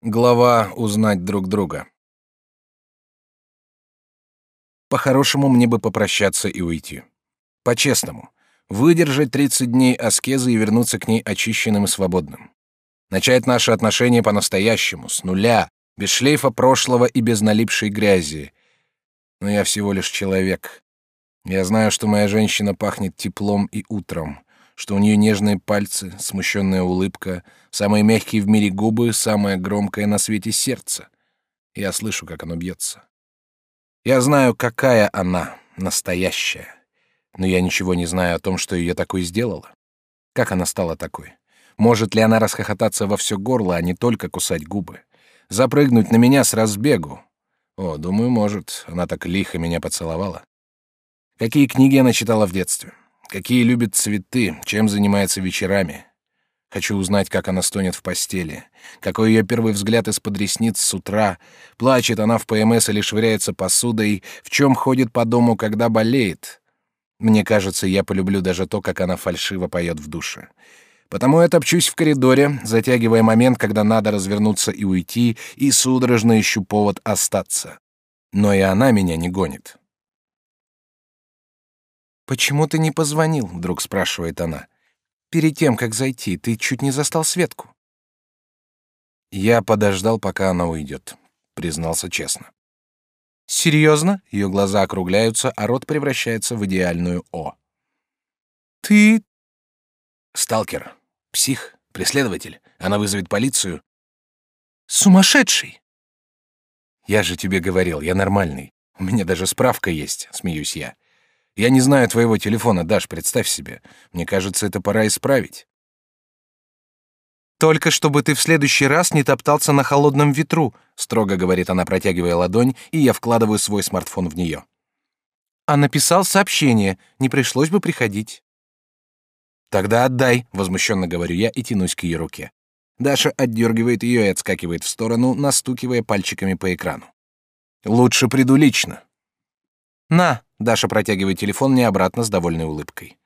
Глава «Узнать друг друга». По-хорошему мне бы попрощаться и уйти. По-честному. Выдержать 30 дней аскезы и вернуться к ней очищенным и свободным. Начать наши отношения по-настоящему, с нуля, без шлейфа прошлого и без налипшей грязи. Но я всего лишь человек. Я знаю, что моя женщина пахнет теплом и утром что у нее нежные пальцы, смущенная улыбка, самые мягкие в мире губы, самое громкое на свете сердце. Я слышу, как оно бьется. Я знаю, какая она, настоящая. Но я ничего не знаю о том, что ее такой сделала. Как она стала такой? Может ли она расхохотаться во все горло, а не только кусать губы? Запрыгнуть на меня с разбегу? О, думаю, может. Она так лихо меня поцеловала. Какие книги она читала в детстве? Какие любит цветы, чем занимается вечерами. Хочу узнать, как она стонет в постели. Какой ее первый взгляд из-под ресниц с утра. Плачет она в ПМС или швыряется посудой. В чем ходит по дому, когда болеет. Мне кажется, я полюблю даже то, как она фальшиво поет в душе. Потому я топчусь в коридоре, затягивая момент, когда надо развернуться и уйти, и судорожно ищу повод остаться. Но и она меня не гонит. «Почему ты не позвонил?» — вдруг спрашивает она. «Перед тем, как зайти, ты чуть не застал Светку». Я подождал, пока она уйдет, признался честно. «Серьезно?» — ее глаза округляются, а рот превращается в идеальную «О». «Ты...» «Сталкер, псих, преследователь. Она вызовет полицию». «Сумасшедший!» «Я же тебе говорил, я нормальный. У меня даже справка есть», — смеюсь я. Я не знаю твоего телефона, Даш, представь себе. Мне кажется, это пора исправить. Только чтобы ты в следующий раз не топтался на холодном ветру, строго говорит она, протягивая ладонь, и я вкладываю свой смартфон в нее. А написал сообщение, не пришлось бы приходить. Тогда отдай, возмущенно говорю я и тянусь к ее руке. Даша отдергивает ее и отскакивает в сторону, настукивая пальчиками по экрану. Лучше приду лично. На, Даша протягивает телефон мне обратно с довольной улыбкой.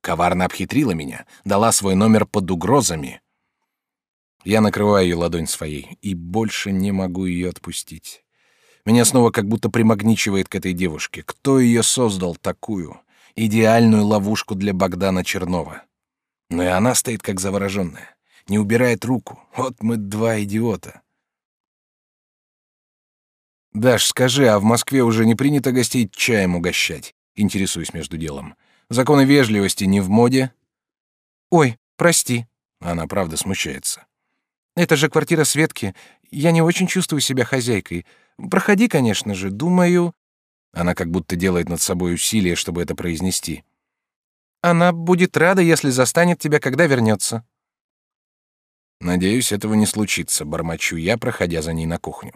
Коварно обхитрила меня, дала свой номер под угрозами. Я накрываю ее ладонь своей и больше не могу ее отпустить. Меня снова как будто примагничивает к этой девушке. Кто ее создал такую? Идеальную ловушку для Богдана Чернова. Но и она стоит как завороженная. Не убирает руку. Вот мы два идиота. «Даш, скажи, а в Москве уже не принято гостей чаем угощать?» Интересуюсь между делом. «Законы вежливости не в моде?» «Ой, прости». Она правда смущается. «Это же квартира Светки. Я не очень чувствую себя хозяйкой. Проходи, конечно же. Думаю...» Она как будто делает над собой усилие, чтобы это произнести. «Она будет рада, если застанет тебя, когда вернется». «Надеюсь, этого не случится», — бормочу я, проходя за ней на кухню.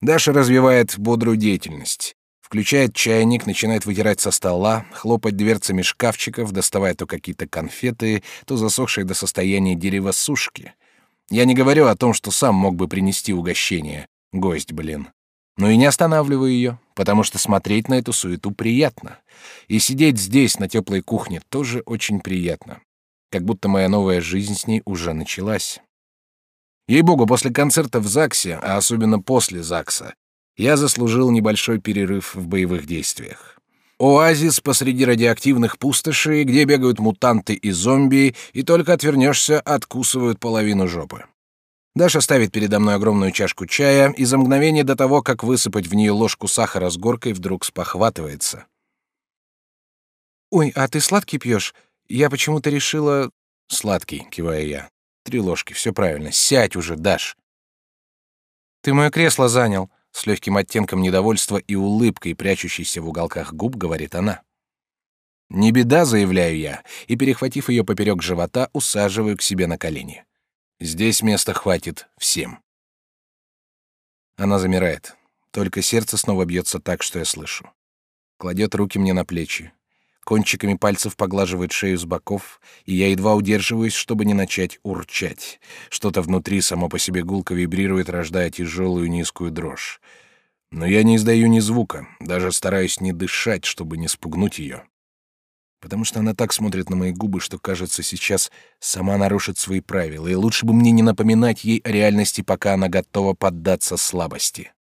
Даша развивает бодрую деятельность. Включает чайник, начинает вытирать со стола, хлопать дверцами шкафчиков, доставая то какие-то конфеты, то засохшие до состояния дерева сушки. Я не говорю о том, что сам мог бы принести угощение. Гость, блин. Но и не останавливаю ее, потому что смотреть на эту суету приятно. И сидеть здесь, на теплой кухне, тоже очень приятно. Как будто моя новая жизнь с ней уже началась. Ей-богу, после концерта в ЗАГСе, а особенно после ЗАГСа, я заслужил небольшой перерыв в боевых действиях. Оазис посреди радиоактивных пустошей, где бегают мутанты и зомби, и только отвернешься, откусывают половину жопы. Даша ставит передо мной огромную чашку чая, и за мгновение до того, как высыпать в нее ложку сахара с горкой, вдруг спохватывается. «Ой, а ты сладкий пьешь? Я почему-то решила...» «Сладкий», — киваю я. Три ложки, все правильно. Сядь уже, Даш. Ты мое кресло занял. С легким оттенком недовольства и улыбкой, прячущейся в уголках губ, говорит она. Не беда, заявляю я, и, перехватив ее поперек живота, усаживаю к себе на колени. Здесь места хватит всем. Она замирает. Только сердце снова бьется так, что я слышу. Кладет руки мне на плечи, кончиками пальцев поглаживает шею с боков, и я едва удерживаюсь, чтобы не начать урчать. Что-то внутри само по себе гулко вибрирует, рождая тяжелую низкую дрожь. Но я не издаю ни звука, даже стараюсь не дышать, чтобы не спугнуть ее. потому что она так смотрит на мои губы, что, кажется, сейчас сама нарушит свои правила, и лучше бы мне не напоминать ей о реальности, пока она готова поддаться слабости.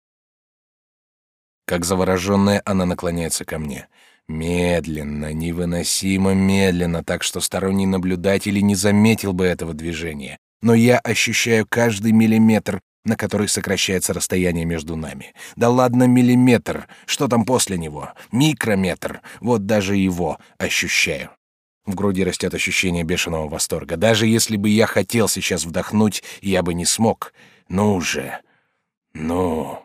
Как завороженная, она наклоняется ко мне. Медленно, невыносимо медленно, так что сторонний наблюдатель не заметил бы этого движения. Но я ощущаю каждый миллиметр, на который сокращается расстояние между нами. Да ладно миллиметр, что там после него? Микрометр. Вот даже его ощущаю. В груди растет ощущение бешеного восторга. Даже если бы я хотел сейчас вдохнуть, я бы не смог. Ну же. Ну.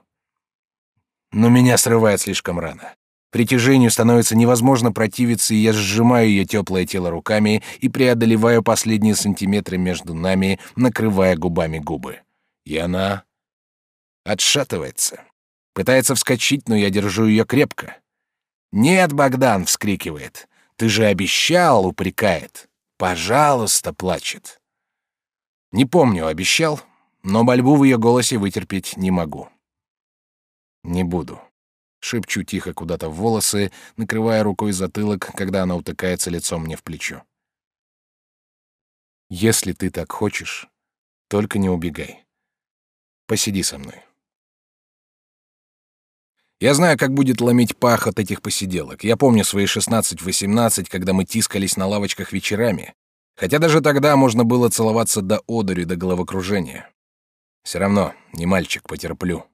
Но меня срывает слишком рано. Притяжению становится невозможно противиться, и я сжимаю ее теплое тело руками и преодолеваю последние сантиметры между нами, накрывая губами губы. И она отшатывается. Пытается вскочить, но я держу ее крепко. «Нет, Богдан!» — вскрикивает. «Ты же обещал!» — упрекает. «Пожалуйста!» — плачет. Не помню, обещал, но мольбу в ее голосе вытерпеть не могу. Не буду. Шепчу тихо куда-то в волосы, накрывая рукой затылок, когда она утыкается лицом мне в плечо. Если ты так хочешь, только не убегай. Посиди со мной. Я знаю, как будет ломить пах от этих посиделок. Я помню свои 16-18, когда мы тискались на лавочках вечерами. Хотя даже тогда можно было целоваться до одури, до головокружения. Все равно, не мальчик, потерплю.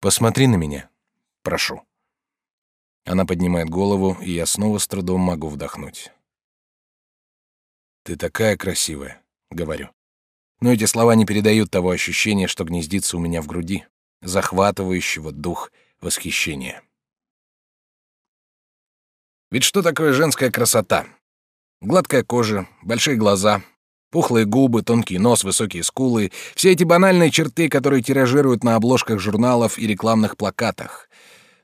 Посмотри на меня. Прошу. Она поднимает голову, и я снова с трудом могу вдохнуть. Ты такая красивая, говорю но эти слова не передают того ощущения, что гнездится у меня в груди, захватывающего дух восхищения. Ведь что такое женская красота? Гладкая кожа, большие глаза, пухлые губы, тонкий нос, высокие скулы — все эти банальные черты, которые тиражируют на обложках журналов и рекламных плакатах.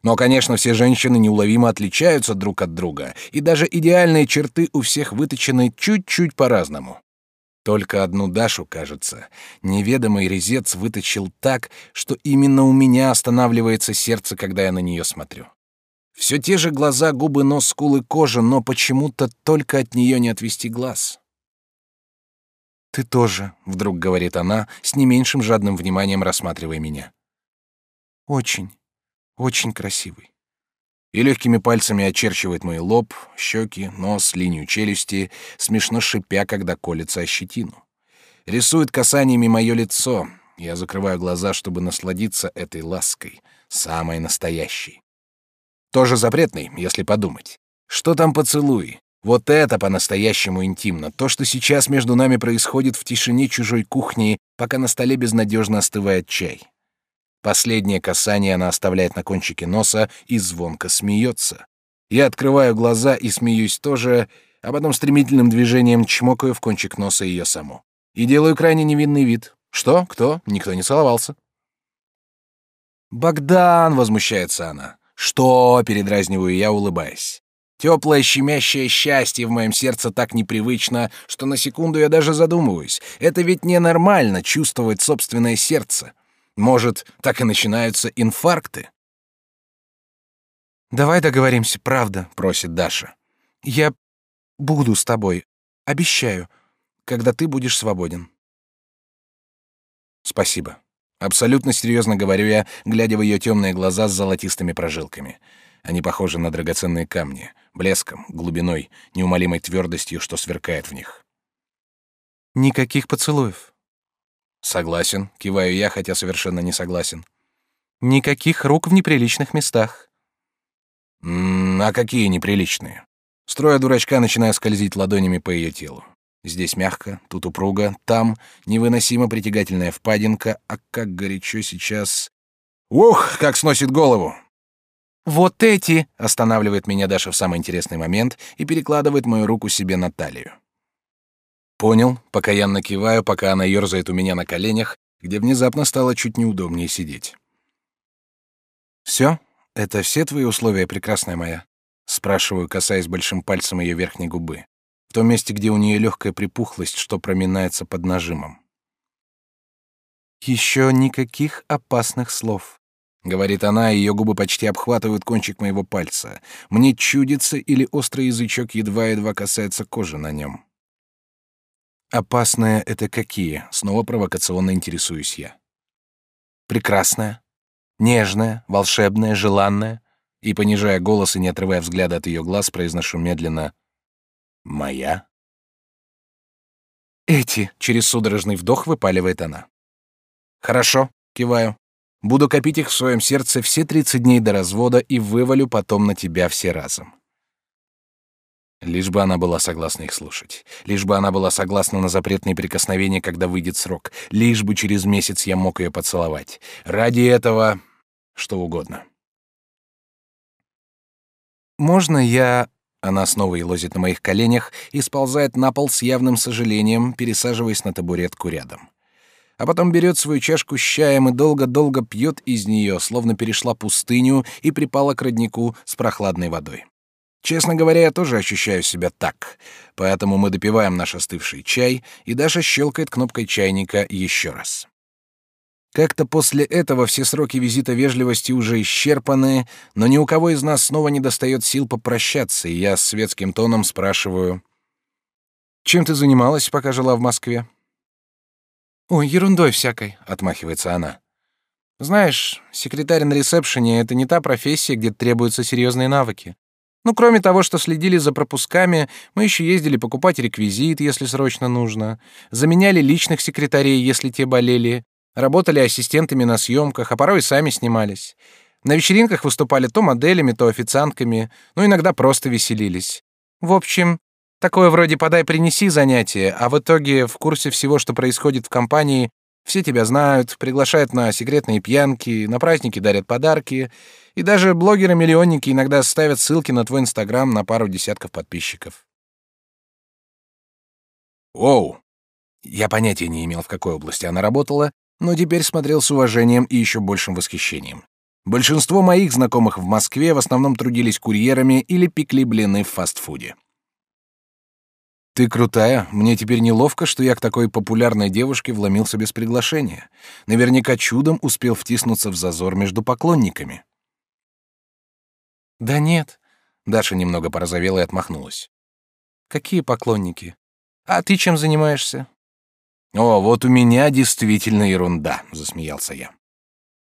Но, конечно, все женщины неуловимо отличаются друг от друга, и даже идеальные черты у всех выточены чуть-чуть по-разному. Только одну Дашу, кажется, неведомый резец выточил так, что именно у меня останавливается сердце, когда я на нее смотрю. Все те же глаза, губы, нос, скулы, кожа, но почему-то только от нее не отвести глаз. «Ты тоже», — вдруг говорит она, с не меньшим жадным вниманием рассматривая меня. «Очень, очень красивый» и легкими пальцами очерчивает мой лоб, щеки, нос, линию челюсти, смешно шипя, когда колется о щетину. Рисует касаниями мое лицо. Я закрываю глаза, чтобы насладиться этой лаской, самой настоящей. Тоже запретный, если подумать. Что там поцелуй? Вот это по-настоящему интимно. То, что сейчас между нами происходит в тишине чужой кухни, пока на столе безнадежно остывает чай. Последнее касание она оставляет на кончике носа и звонко смеется. Я открываю глаза и смеюсь тоже, а потом стремительным движением чмокаю в кончик носа ее саму. И делаю крайне невинный вид. Что? Кто? Никто не целовался. «Богдан!» — возмущается она. «Что?» — передразниваю я, улыбаясь. Теплое щемящее счастье в моем сердце так непривычно, что на секунду я даже задумываюсь. Это ведь ненормально чувствовать собственное сердце. Может, так и начинаются инфаркты? «Давай договоримся, правда», — просит Даша. «Я буду с тобой, обещаю, когда ты будешь свободен». «Спасибо». Абсолютно серьезно говорю я, глядя в ее темные глаза с золотистыми прожилками. Они похожи на драгоценные камни, блеском, глубиной, неумолимой твердостью, что сверкает в них. «Никаких поцелуев», Согласен, киваю я, хотя совершенно не согласен. Никаких рук в неприличных местах. М -м, а какие неприличные? Строя дурачка, начинаю скользить ладонями по ее телу. Здесь мягко, тут упруго, там невыносимо притягательная впадинка, а как горячо сейчас. Ух, как сносит голову! Вот эти! Останавливает меня Даша в самый интересный момент и перекладывает мою руку себе на талию. Понял, пока я накиваю, пока она ерзает у меня на коленях, где внезапно стало чуть неудобнее сидеть. Все? Это все твои условия, прекрасная моя? Спрашиваю, касаясь большим пальцем ее верхней губы, в том месте, где у нее легкая припухлость, что проминается под нажимом. Еще никаких опасных слов. Говорит она, и ее губы почти обхватывают кончик моего пальца. Мне чудится или острый язычок едва-едва касается кожи на нем. Опасное это какие? Снова провокационно интересуюсь я. Прекрасное, нежное, волшебное, желанное. И, понижая голос и не отрывая взгляда от ее глаз, произношу медленно «Моя?» «Эти!» — через судорожный вдох выпаливает она. «Хорошо», — киваю. «Буду копить их в своем сердце все тридцать дней до развода и вывалю потом на тебя все разом». Лишь бы она была согласна их слушать. Лишь бы она была согласна на запретные прикосновения, когда выйдет срок. Лишь бы через месяц я мог ее поцеловать. Ради этого что угодно. «Можно я...» Она снова елозит на моих коленях и сползает на пол с явным сожалением, пересаживаясь на табуретку рядом. А потом берет свою чашку с чаем и долго-долго пьет из нее, словно перешла пустыню и припала к роднику с прохладной водой. Честно говоря, я тоже ощущаю себя так, поэтому мы допиваем наш остывший чай, и Даша щелкает кнопкой чайника еще раз. Как-то после этого все сроки визита вежливости уже исчерпаны, но ни у кого из нас снова не достает сил попрощаться, и я с светским тоном спрашиваю: "Чем ты занималась, пока жила в Москве?" "Ой, ерундой всякой", отмахивается она. "Знаешь, секретарь на ресепшене это не та профессия, где требуются серьезные навыки. Ну, кроме того, что следили за пропусками, мы еще ездили покупать реквизит, если срочно нужно, заменяли личных секретарей, если те болели, Работали ассистентами на съемках, а порой сами снимались. На вечеринках выступали то моделями, то официантками, ну иногда просто веселились. В общем, такое вроде подай-принеси занятие, а в итоге в курсе всего, что происходит в компании, все тебя знают, приглашают на секретные пьянки, на праздники дарят подарки, и даже блогеры-миллионники иногда ставят ссылки на твой Инстаграм на пару десятков подписчиков. Оу! Я понятия не имел, в какой области она работала, но теперь смотрел с уважением и еще большим восхищением. Большинство моих знакомых в Москве в основном трудились курьерами или пекли блины в фастфуде. Ты крутая. Мне теперь неловко, что я к такой популярной девушке вломился без приглашения. Наверняка чудом успел втиснуться в зазор между поклонниками. Да нет. Даша немного порозовела и отмахнулась. Какие поклонники? А ты чем занимаешься? О, вот у меня действительно ерунда, засмеялся я.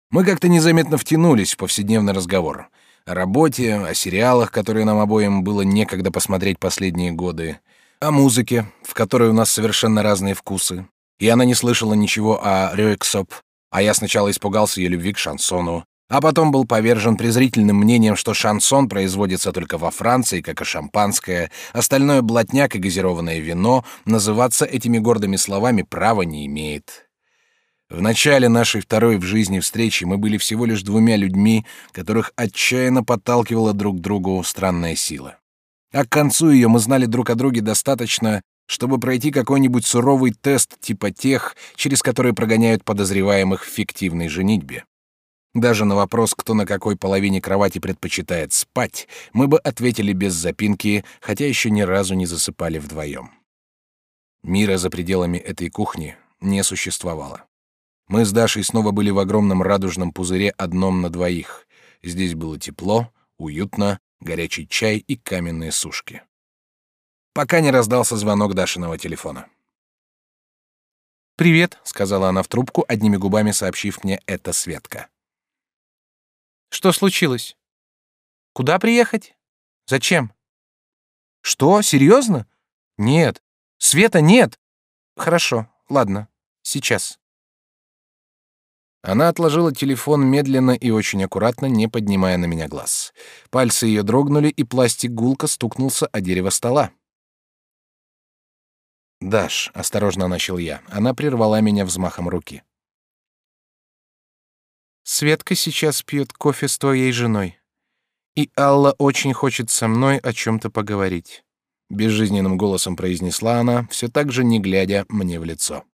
Мы как-то незаметно втянулись в повседневный разговор о работе, о сериалах, которые нам обоим было некогда посмотреть последние годы, о музыке, в которой у нас совершенно разные вкусы. И она не слышала ничего о Рёйксоп, а я сначала испугался ее любви к шансону, а потом был повержен презрительным мнением, что шансон производится только во Франции, как и шампанское, остальное блатняк и газированное вино называться этими гордыми словами права не имеет. В начале нашей второй в жизни встречи мы были всего лишь двумя людьми, которых отчаянно подталкивала друг к другу странная сила. А к концу ее мы знали друг о друге достаточно, чтобы пройти какой-нибудь суровый тест типа тех, через которые прогоняют подозреваемых в фиктивной женитьбе. Даже на вопрос, кто на какой половине кровати предпочитает спать, мы бы ответили без запинки, хотя еще ни разу не засыпали вдвоем. Мира за пределами этой кухни не существовало. Мы с Дашей снова были в огромном радужном пузыре одном на двоих. Здесь было тепло, уютно, горячий чай и каменные сушки. Пока не раздался звонок Дашиного телефона. «Привет», — сказала она в трубку, одними губами сообщив мне это Светка. Что случилось? Куда приехать? Зачем? Что? Серьезно? Нет. Света нет. Хорошо. Ладно. Сейчас. Она отложила телефон медленно и очень аккуратно, не поднимая на меня глаз. Пальцы ее дрогнули, и пластик гулко стукнулся о дерево стола. «Даш», — осторожно начал я. Она прервала меня взмахом руки. Светка сейчас пьет кофе с твоей женой. И Алла очень хочет со мной о чем-то поговорить. Безжизненным голосом произнесла она, все так же не глядя мне в лицо.